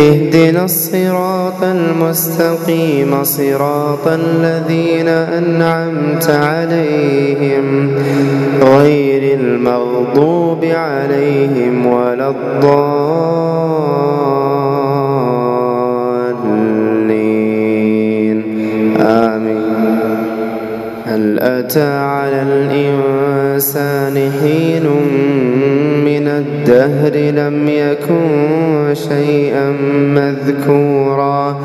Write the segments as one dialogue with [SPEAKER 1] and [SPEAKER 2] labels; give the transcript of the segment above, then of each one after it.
[SPEAKER 1] اهدنا الصراط المستقيم صراط الذين أنعمت عليهم غير المغضوب عليهم ولا الضالين. آمين. هل أتى على الإنسان حين من الدهر لم يكن شيئا مذكورا.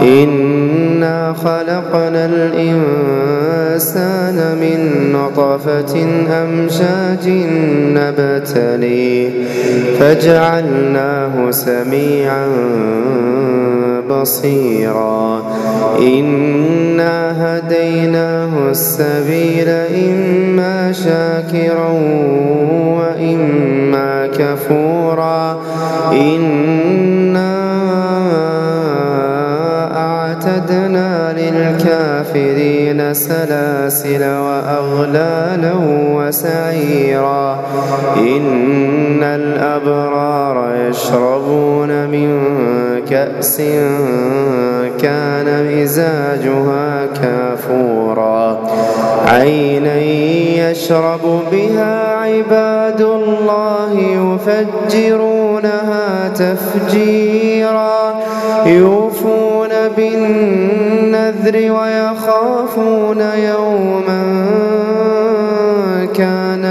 [SPEAKER 1] إنا خلقنا الإنسان من نطفة أمشاج نبتليه فجعلناه سميعا بصيرا. إنا هديناه السبيل إما شاكرا وإما كفورا. إنا أعتدنا للكافرين سلاسل وأغلالا وسعيرا. إن الأبرار يشربون من كأس كان مزاجها كافورا. عينا يشرب بها عباد الله يفجرونها تفجيرا. يوفون بالنذر ويخافون يوما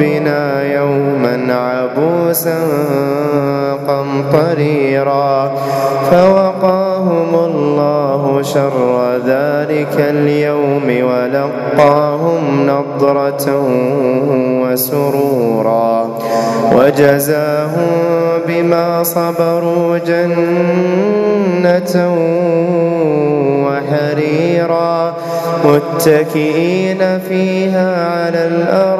[SPEAKER 1] ربنا يوما عبوسا قمطريرا فوقاهم الله شر ذلك اليوم ولقاهم نضرة وسرورا وجزاهم بما صبروا جنة وحريرا متكئين فيها على الأرائك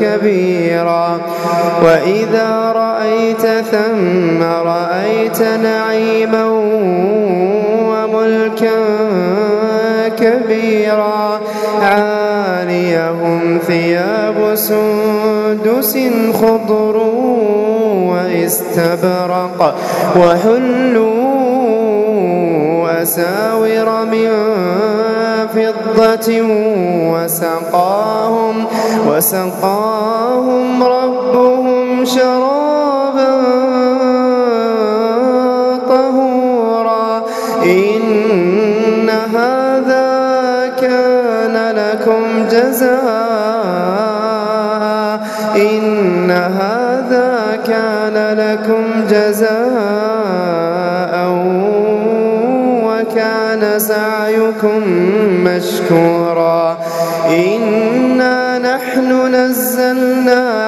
[SPEAKER 1] كبيرا. وإذا رأيت ثم رأيت نعيما وملكا كبيرا. عاليهم ثياب سندس خضر واستبرق وحلوا أساور من فضة وسقاهم وسقاهم ربهم شرابا طهورا. إن هذا كان لكم جزاء. إن هذا كان لكم جزاء. سعيكم مشكورا. إنا نحن نزلنا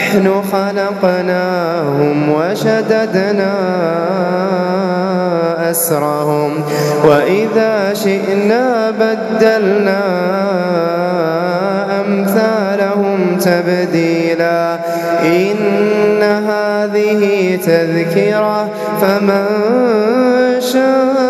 [SPEAKER 1] نحن خلقناهم وشددنا أسرهم. وإذا شئنا بدلنا أمثالهم تبديلا. إن هذه تذكرة فمن شاء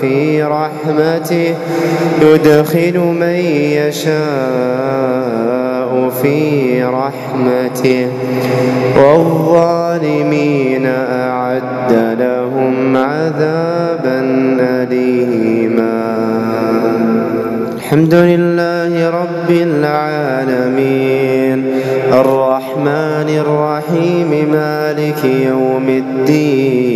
[SPEAKER 1] في رحمته يدخل من يشاء في رحمته. والظالمين أعد لهم عذابا أليما. الحمد لله رب العالمين. الرحمن الرحيم مالك يوم الدين.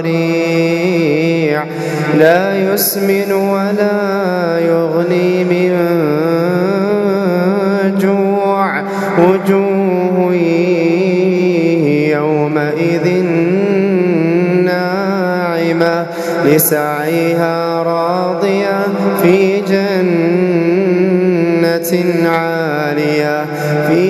[SPEAKER 1] ضريع لا يسمن ولا يغني من جوع. وجوه يومئذ ناعمة. لسعيها راضية في جنة عالية. في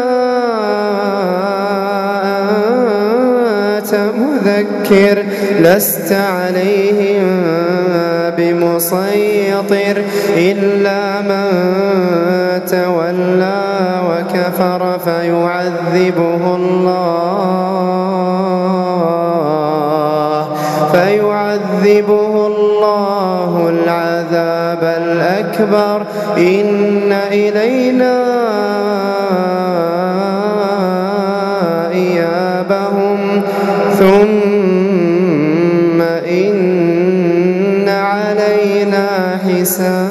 [SPEAKER 1] فذكر لست عليهم بمسيطر إلا من تولى وكفر فيعذبه الله فيعذبه الله العذاب الأكبر. إن إلينا sun.